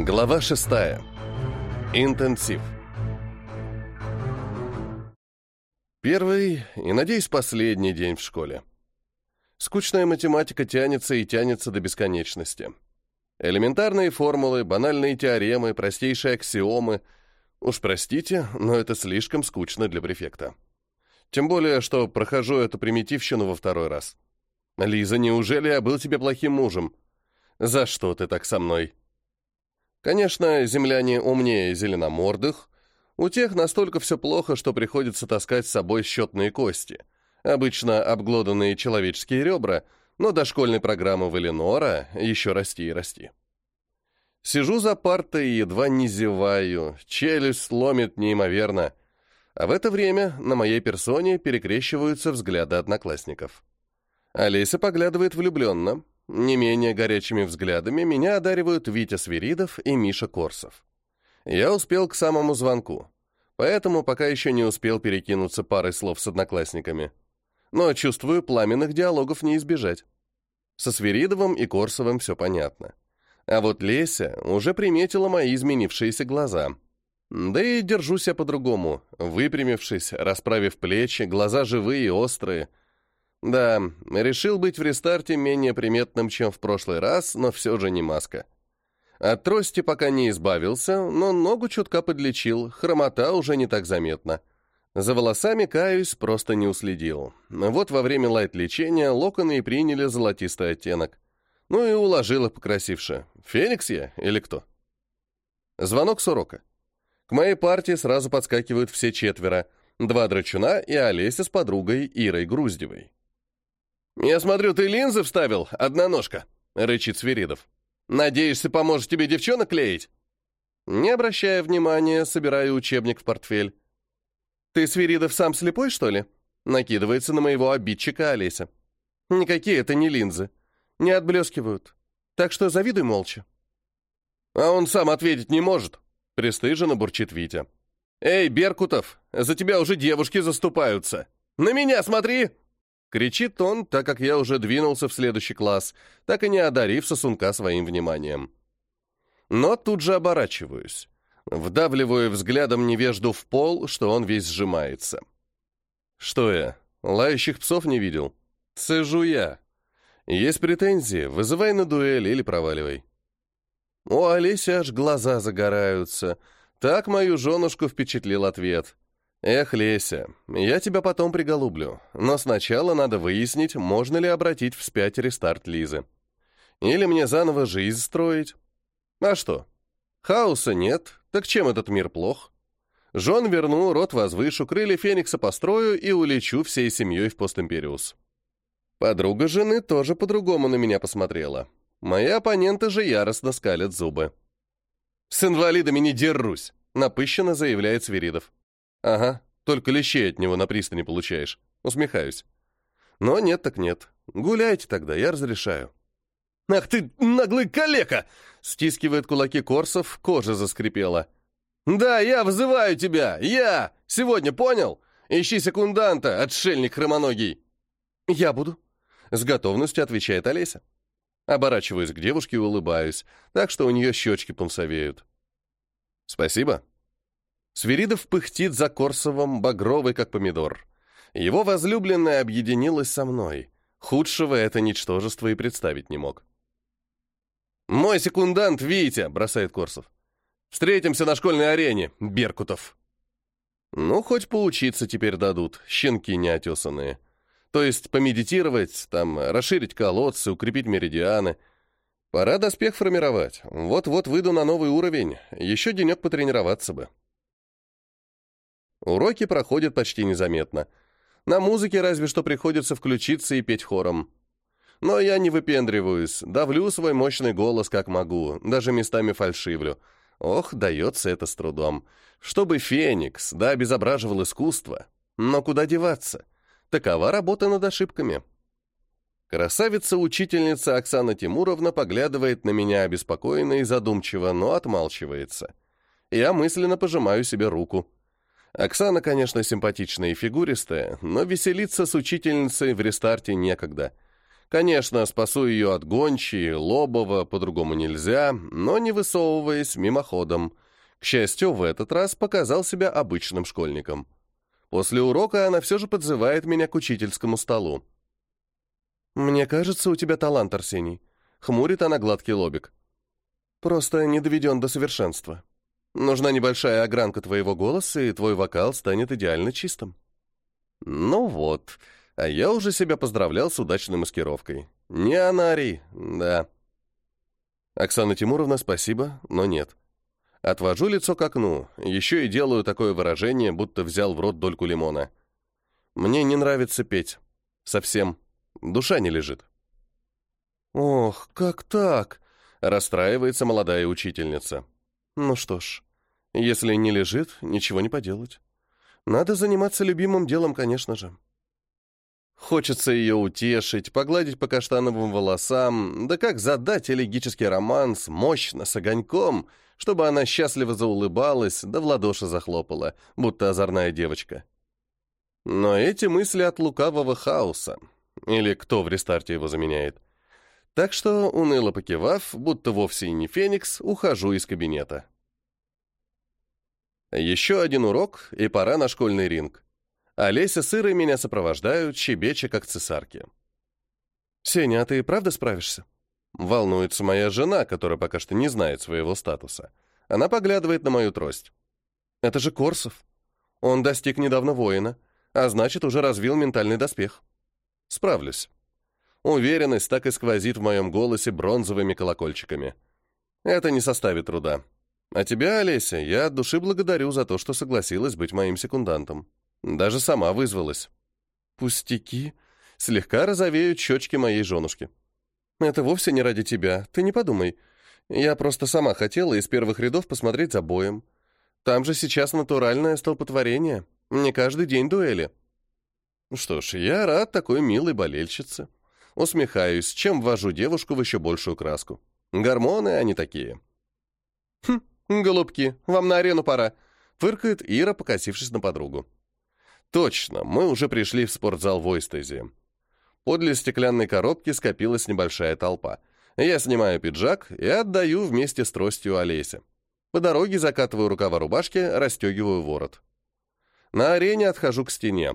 Глава шестая. Интенсив. Первый и, надеюсь, последний день в школе. Скучная математика тянется и тянется до бесконечности. Элементарные формулы, банальные теоремы, простейшие аксиомы. Уж простите, но это слишком скучно для префекта. Тем более, что прохожу эту примитивщину во второй раз. Лиза, неужели я был тебе плохим мужем? За что ты так со мной? Конечно, земляне умнее зеленомордых. У тех настолько все плохо, что приходится таскать с собой счетные кости. Обычно обглоданные человеческие ребра, но до школьной программы в Эленора еще расти и расти. Сижу за партой и едва не зеваю, челюсть сломит неимоверно. А в это время на моей персоне перекрещиваются взгляды одноклассников. Олеся поглядывает влюбленно, не менее горячими взглядами меня одаривают Витя Свиридов и Миша Корсов. Я успел к самому звонку, поэтому пока еще не успел перекинуться парой слов с одноклассниками. Но чувствую, пламенных диалогов не избежать. Со Свиридовым и Корсовым все понятно. А вот Леся уже приметила мои изменившиеся глаза. Да и держусь я по-другому, выпрямившись, расправив плечи, глаза живые и острые — да, решил быть в рестарте менее приметным, чем в прошлый раз, но все же не маска. От трости пока не избавился, но ногу чутка подлечил, хромота уже не так заметна. За волосами, каюсь, просто не уследил. Вот во время лайт-лечения локоны и приняли золотистый оттенок. Ну и уложила покрасивше. Феникс я или кто? Звонок с урока. К моей партии сразу подскакивают все четверо. Два драчуна и Олеся с подругой Ирой Груздевой. «Я смотрю, ты линзы вставил, одноножка», — рычит Свиридов. «Надеешься, поможет тебе девчонок клеить?» Не обращая внимания, собираю учебник в портфель. «Ты, Свиридов, сам слепой, что ли?» Накидывается на моего обидчика Олеся. «Никакие это не линзы. Не отблескивают. Так что завидуй молча». «А он сам ответить не может», — пристыженно бурчит Витя. «Эй, Беркутов, за тебя уже девушки заступаются. На меня смотри!» Кричит он, так как я уже двинулся в следующий класс, так и не одарив сосунка своим вниманием. Но тут же оборачиваюсь. Вдавливаю взглядом невежду в пол, что он весь сжимается. Что я, лающих псов не видел? Цежу я. Есть претензии, вызывай на дуэль или проваливай. У Олеси аж глаза загораются. Так мою женушку впечатлил ответ. «Эх, Леся, я тебя потом приголублю, но сначала надо выяснить, можно ли обратить вспять рестарт Лизы. Или мне заново жизнь строить. А что? Хаоса нет, так чем этот мир плох? Жен верну, рот возвышу, крылья Феникса построю и улечу всей семьей в постимпериус». Подруга жены тоже по-другому на меня посмотрела. Мои оппоненты же яростно скалят зубы. «С инвалидами не дерусь», — напыщенно заявляет Свиридов. Ага, только лещей от него на пристани получаешь. Усмехаюсь. Но нет так нет. Гуляйте тогда, я разрешаю. «Ах ты, наглый калека!» Стискивает кулаки Корсов, кожа заскрипела. «Да, я вызываю тебя! Я! Сегодня понял? Ищи секунданта, отшельник хромоногий!» «Я буду», — с готовностью отвечает Олеся. Оборачиваюсь к девушке и улыбаюсь, так что у нее щечки пунцовеют. «Спасибо», Свиридов пыхтит за Корсовым, багровый как помидор. Его возлюбленная объединилась со мной. Худшего это ничтожество и представить не мог. «Мой секундант Витя!» — бросает Корсов. «Встретимся на школьной арене, Беркутов!» Ну, хоть поучиться теперь дадут, щенки неотесанные. То есть помедитировать, там, расширить колодцы, укрепить меридианы. Пора доспех формировать. Вот-вот выйду на новый уровень. Еще денек потренироваться бы. Уроки проходят почти незаметно. На музыке разве что приходится включиться и петь хором. Но я не выпендриваюсь, давлю свой мощный голос как могу, даже местами фальшивлю. Ох, дается это с трудом. Чтобы Феникс, да, обезображивал искусство. Но куда деваться? Такова работа над ошибками. Красавица-учительница Оксана Тимуровна поглядывает на меня обеспокоенно и задумчиво, но отмалчивается. Я мысленно пожимаю себе руку. Оксана, конечно, симпатичная и фигуристая, но веселиться с учительницей в рестарте некогда. Конечно, спасу ее от гончи, лобова, по-другому нельзя, но не высовываясь мимоходом. К счастью, в этот раз показал себя обычным школьником. После урока она все же подзывает меня к учительскому столу. «Мне кажется, у тебя талант, Арсений», — хмурит она гладкий лобик. «Просто не доведен до совершенства. Нужна небольшая огранка твоего голоса, и твой вокал станет идеально чистым». «Ну вот», а я уже себя поздравлял с удачной маскировкой. Не анарий, да. Оксана Тимуровна, спасибо, но нет. Отвожу лицо к окну, еще и делаю такое выражение, будто взял в рот дольку лимона. Мне не нравится петь. Совсем. Душа не лежит. «Ох, как так?» — расстраивается молодая учительница. «Ну что ж, если не лежит, ничего не поделать. Надо заниматься любимым делом, конечно же». Хочется ее утешить, погладить по каштановым волосам, да как задать элегический романс, мощно, с огоньком, чтобы она счастливо заулыбалась, да в ладоши захлопала, будто озорная девочка. Но эти мысли от лукавого хаоса. Или кто в рестарте его заменяет. Так что, уныло покивав, будто вовсе и не Феникс, ухожу из кабинета. Еще один урок, и пора на школьный ринг. Олеся с Ирой меня сопровождают, щебеча, как цесарки. «Сеня, а ты правда справишься?» Волнуется моя жена, которая пока что не знает своего статуса. Она поглядывает на мою трость. «Это же Корсов. Он достиг недавно воина, а значит, уже развил ментальный доспех. Справлюсь». Уверенность так и сквозит в моем голосе бронзовыми колокольчиками. Это не составит труда. А тебя, Олеся, я от души благодарю за то, что согласилась быть моим секундантом. Даже сама вызвалась. Пустяки. Слегка розовеют щечки моей женушки. Это вовсе не ради тебя, ты не подумай. Я просто сама хотела из первых рядов посмотреть за боем. Там же сейчас натуральное столпотворение. Не каждый день дуэли. Что ж, я рад такой милой болельщице. Усмехаюсь, чем ввожу девушку в еще большую краску. Гормоны они такие. Хм, голубки, вам на арену пора. Фыркает Ира, покосившись на подругу. Точно, мы уже пришли в спортзал в Ойстезе. Подле стеклянной коробки скопилась небольшая толпа. Я снимаю пиджак и отдаю вместе с тростью Олесе. По дороге закатываю рукава рубашки, расстегиваю ворот. На арене отхожу к стене.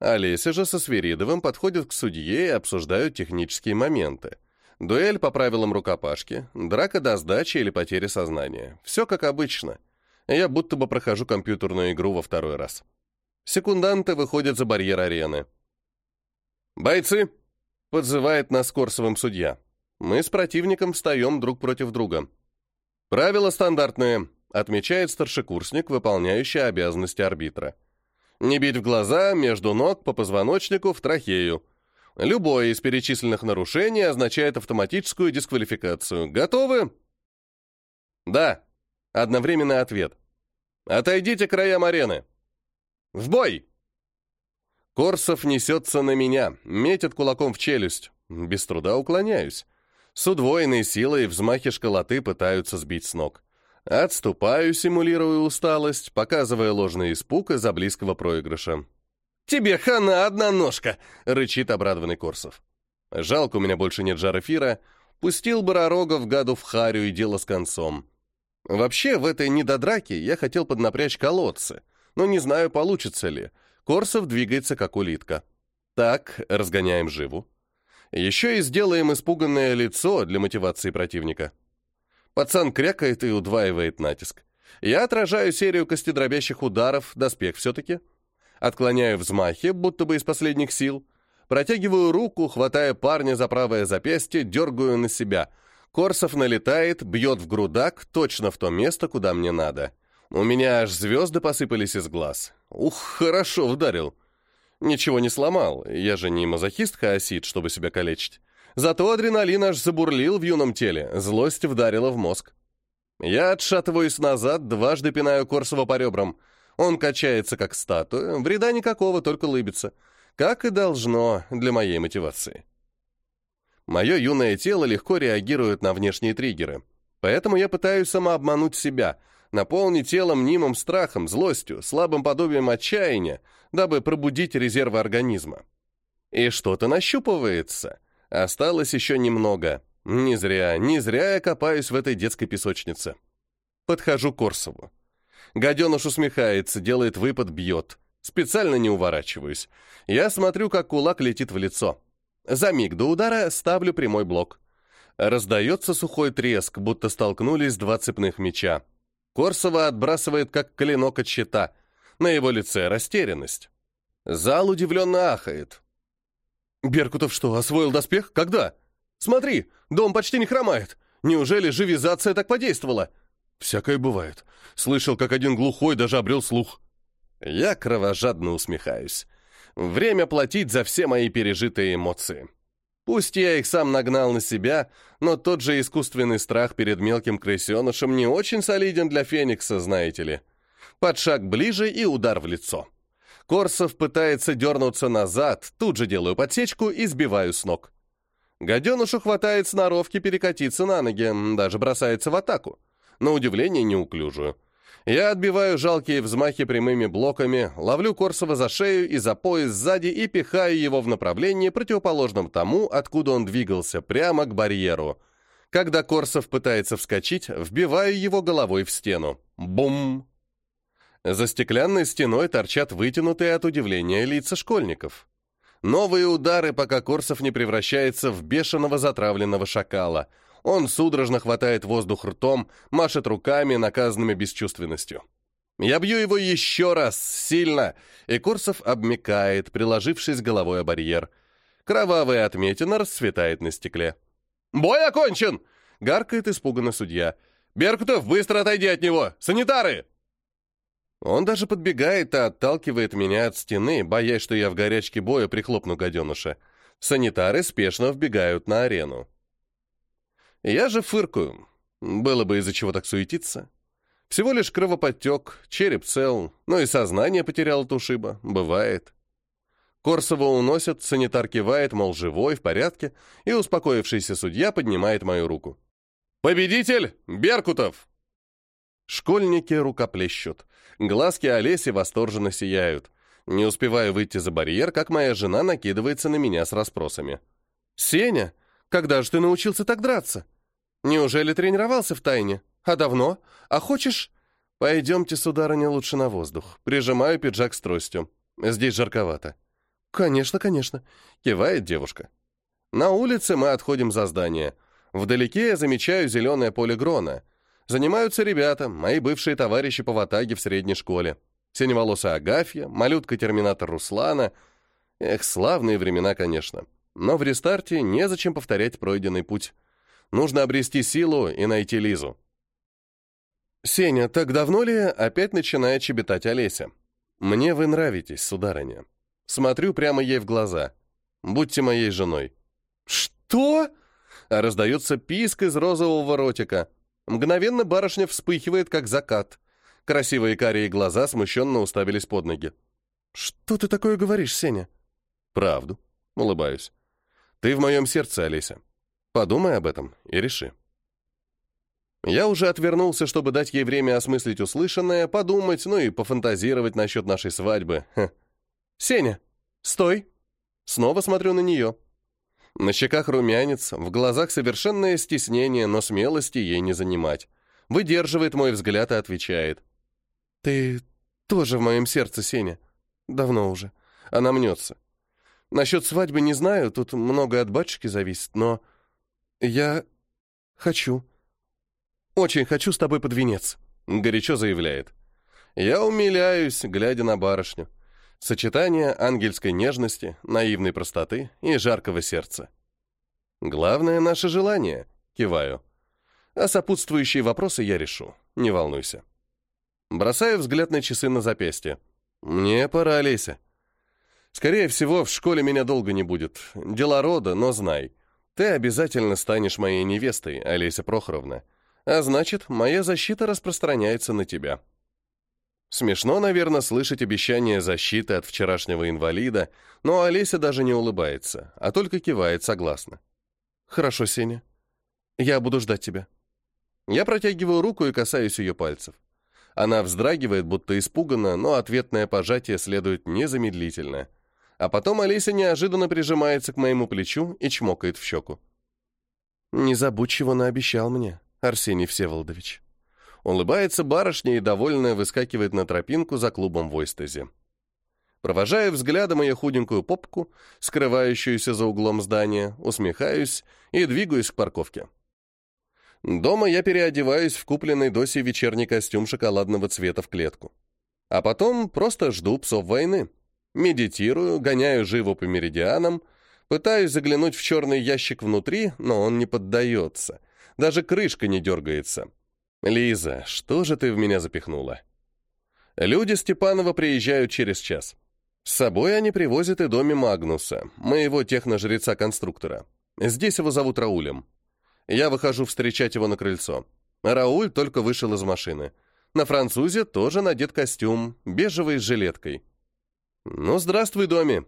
Олеся же со Свиридовым подходят к судье и обсуждают технические моменты. Дуэль по правилам рукопашки, драка до сдачи или потери сознания. Все как обычно. Я будто бы прохожу компьютерную игру во второй раз. Секунданты выходят за барьер арены. «Бойцы!» — подзывает нас Корсовым судья. Мы с противником встаем друг против друга. «Правила стандартные», — отмечает старшекурсник, выполняющий обязанности арбитра. «Не бить в глаза, между ног, по позвоночнику, в трахею. Любое из перечисленных нарушений означает автоматическую дисквалификацию. Готовы?» «Да», — одновременный ответ. «Отойдите к краям арены». «В бой!» Корсов несется на меня, метит кулаком в челюсть. Без труда уклоняюсь. С удвоенной силой взмахи школоты пытаются сбить с ног. Отступаю, симулируя усталость, показывая ложный испуг из-за близкого проигрыша. «Тебе хана, одна ножка!» — рычит обрадованный Корсов. Жалко, у меня больше нет жар эфира. Пустил бы Ророга гаду в харю и дело с концом. Вообще, в этой недодраке я хотел поднапрячь колодцы — но не знаю, получится ли. Корсов двигается, как улитка. Так, разгоняем живу. Еще и сделаем испуганное лицо для мотивации противника. Пацан крякает и удваивает натиск. Я отражаю серию костедробящих ударов, доспех все-таки. Отклоняю взмахи, будто бы из последних сил. Протягиваю руку, хватая парня за правое запястье, дергаю на себя. Корсов налетает, бьет в грудак, точно в то место, куда мне надо. У меня аж звезды посыпались из глаз. Ух, хорошо вдарил. Ничего не сломал, я же не мазохистка осит, чтобы себя калечить. Зато адреналин аж забурлил в юном теле, злость вдарила в мозг. Я отшатываюсь назад, дважды пинаю Корсова по ребрам. Он качается, как статуя, вреда никакого, только лыбится. Как и должно для моей мотивации. Мое юное тело легко реагирует на внешние триггеры. Поэтому я пытаюсь самообмануть себя — наполнить тело мнимым страхом, злостью, слабым подобием отчаяния, дабы пробудить резервы организма. И что-то нащупывается. Осталось еще немного. Не зря, не зря я копаюсь в этой детской песочнице. Подхожу к Корсову. Гаденыш усмехается, делает выпад, бьет. Специально не уворачиваюсь. Я смотрю, как кулак летит в лицо. За миг до удара ставлю прямой блок. Раздается сухой треск, будто столкнулись два цепных меча. Корсова отбрасывает, как клинок от щита. На его лице растерянность. Зал удивленно ахает. «Беркутов что, освоил доспех? Когда? Смотри, дом почти не хромает. Неужели живизация так подействовала?» «Всякое бывает. Слышал, как один глухой даже обрел слух». Я кровожадно усмехаюсь. Время платить за все мои пережитые эмоции. Пусть я их сам нагнал на себя, но тот же искусственный страх перед мелким крысенышем не очень солиден для Феникса, знаете ли. Под шаг ближе и удар в лицо. Корсов пытается дернуться назад, тут же делаю подсечку и сбиваю с ног. Гаденышу хватает сноровки перекатиться на ноги, даже бросается в атаку. На удивление неуклюжую. Я отбиваю жалкие взмахи прямыми блоками, ловлю Корсова за шею и за пояс сзади и пихаю его в направлении, противоположном тому, откуда он двигался, прямо к барьеру. Когда Корсов пытается вскочить, вбиваю его головой в стену. Бум! За стеклянной стеной торчат вытянутые от удивления лица школьников. Новые удары, пока Корсов не превращается в бешеного затравленного шакала — он судорожно хватает воздух ртом, машет руками, наказанными бесчувственностью. Я бью его еще раз, сильно, и Курсов обмекает, приложившись головой о барьер. Кровавая отметина расцветает на стекле. «Бой окончен!» — гаркает испуганно судья. «Беркутов, быстро отойди от него! Санитары!» Он даже подбегает и отталкивает меня от стены, боясь, что я в горячке боя прихлопну гаденыша. Санитары спешно вбегают на арену. Я же фыркаю. Было бы из-за чего так суетиться. Всего лишь кровоподтек, череп цел, но и сознание потерял от ушиба. Бывает. Корсова уносят, санитар кивает, мол, живой, в порядке, и успокоившийся судья поднимает мою руку. «Победитель! Беркутов!» Школьники рукоплещут. Глазки Олеси восторженно сияют. Не успеваю выйти за барьер, как моя жена накидывается на меня с расспросами. «Сеня, когда же ты научился так драться? Неужели тренировался в тайне? А давно? А хочешь...» «Пойдемте, сударыня, лучше на воздух. Прижимаю пиджак с тростью. Здесь жарковато». «Конечно, конечно», — кивает девушка. На улице мы отходим за здание. Вдалеке я замечаю зеленое поле Грона. Занимаются ребята, мои бывшие товарищи по ватаге в средней школе. Синеволосая Агафья, малютка-терминатор Руслана. Эх, славные времена, конечно. Но в рестарте незачем повторять пройденный путь. Нужно обрести силу и найти Лизу. «Сеня, так давно ли?» — опять начинает чебетать Олеся. «Мне вы нравитесь, сударыня. Смотрю прямо ей в глаза. Будьте моей женой». «Что?» — раздается писк из розового ротика. Мгновенно барышня вспыхивает, как закат. Красивые карие глаза смущенно уставились под ноги. «Что ты такое говоришь, Сеня?» «Правду», — улыбаюсь. Ты в моем сердце, Олеся. Подумай об этом и реши. Я уже отвернулся, чтобы дать ей время осмыслить услышанное, подумать, ну и пофантазировать насчет нашей свадьбы. Ха. «Сеня, стой!» Снова смотрю на нее. На щеках румянец, в глазах совершенное стеснение, но смелости ей не занимать. Выдерживает мой взгляд и отвечает. «Ты тоже в моем сердце, Сеня. Давно уже». Она мнется. Насчет свадьбы не знаю, тут многое от батюшки зависит, но я хочу. Очень хочу с тобой под венец, горячо заявляет. Я умиляюсь, глядя на барышню. Сочетание ангельской нежности, наивной простоты и жаркого сердца. Главное — наше желание, киваю. А сопутствующие вопросы я решу, не волнуйся. Бросаю взгляд на часы на запястье. Мне пора, Олеся. Скорее всего, в школе меня долго не будет. Дела рода, но знай. Ты обязательно станешь моей невестой, Олеся Прохоровна. А значит, моя защита распространяется на тебя. Смешно, наверное, слышать обещание защиты от вчерашнего инвалида, но Олеся даже не улыбается, а только кивает согласно. «Хорошо, Сеня. Я буду ждать тебя». Я протягиваю руку и касаюсь ее пальцев. Она вздрагивает, будто испуганно, но ответное пожатие следует незамедлительно — А потом Алиса неожиданно прижимается к моему плечу и чмокает в щеку. «Не забудь, чего наобещал мне, Арсений Всеволодович». Улыбается барышня и, довольная, выскакивает на тропинку за клубом в Ойстезе. Провожая взглядом ее худенькую попку, скрывающуюся за углом здания, усмехаюсь и двигаюсь к парковке. Дома я переодеваюсь в купленный Досе вечерний костюм шоколадного цвета в клетку. А потом просто жду псов войны. Медитирую, гоняю живо по меридианам, пытаюсь заглянуть в черный ящик внутри, но он не поддается. Даже крышка не дергается. «Лиза, что же ты в меня запихнула?» Люди Степанова приезжают через час. С собой они привозят и доме Магнуса, моего техножреца-конструктора. Здесь его зовут Раулем. Я выхожу встречать его на крыльцо. Рауль только вышел из машины. На французе тоже надет костюм, бежевый с жилеткой. «Ну, здравствуй, Доми!»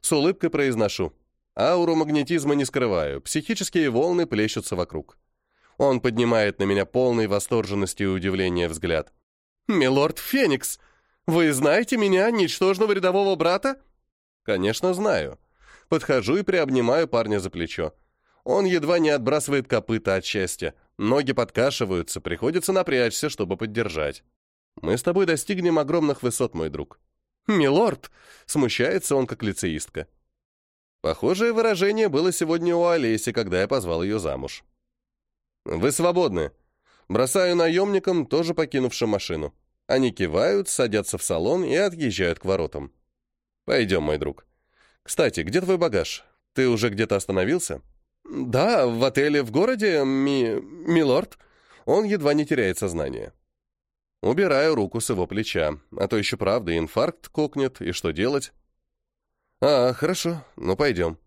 С улыбкой произношу. Ауру магнетизма не скрываю, психические волны плещутся вокруг. Он поднимает на меня полный восторженности и удивления взгляд. «Милорд Феникс, вы знаете меня, ничтожного рядового брата?» «Конечно, знаю». Подхожу и приобнимаю парня за плечо. Он едва не отбрасывает копыта от счастья. Ноги подкашиваются, приходится напрячься, чтобы поддержать. Мы с тобой достигнем огромных высот, мой друг. «Милорд!» — смущается он, как лицеистка. Похожее выражение было сегодня у Олеси, когда я позвал ее замуж. «Вы свободны». Бросаю наемникам, тоже покинувшим машину. Они кивают, садятся в салон и отъезжают к воротам. «Пойдем, мой друг. Кстати, где твой багаж? Ты уже где-то остановился?» «Да, в отеле в городе, ми... милорд». Он едва не теряет сознание. Убираю руку с его плеча, а то еще правда инфаркт кокнет, и что делать? «А, хорошо, ну пойдем».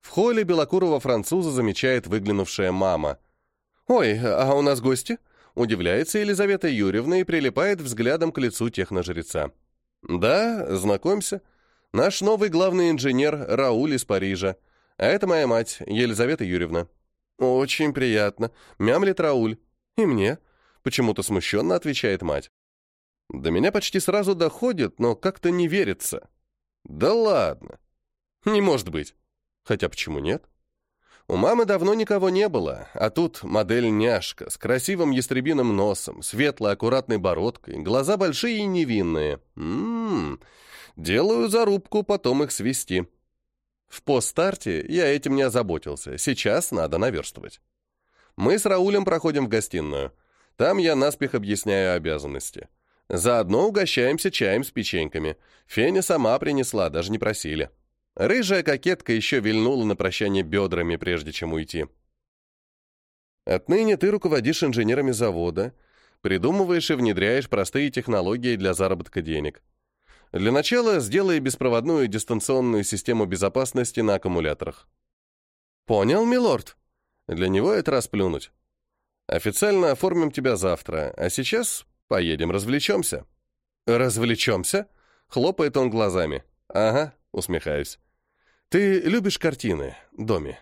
В холле белокурого француза замечает выглянувшая мама — «Ой, а у нас гости?» — удивляется Елизавета Юрьевна и прилипает взглядом к лицу техножреца. «Да, знакомься. Наш новый главный инженер Рауль из Парижа. А это моя мать, Елизавета Юрьевна». «Очень приятно», — мямлит Рауль. «И мне?» — почему-то смущенно отвечает мать. До меня почти сразу доходит, но как-то не верится. «Да ладно!» «Не может быть!» Хотя почему нет? У мамы давно никого не было, а тут модель-няшка с красивым ястребиным носом, светлой аккуратной бородкой, глаза большие и невинные. Ммм, делаю зарубку, потом их свести. В постстарте я этим не озаботился, сейчас надо наверстывать. Мы с Раулем проходим в гостиную. Там я наспех объясняю обязанности. Заодно угощаемся чаем с печеньками. Феня сама принесла, даже не просили. Рыжая кокетка еще вильнула на прощание бедрами, прежде чем уйти. Отныне ты руководишь инженерами завода, придумываешь и внедряешь простые технологии для заработка денег. Для начала сделай беспроводную дистанционную систему безопасности на аккумуляторах. Понял, милорд? Для него это расплюнуть. Официально оформим тебя завтра, а сейчас поедем развлечемся. Развлечемся? Хлопает он глазами. Ага, усмехаюсь. Ты любишь картины, Доми?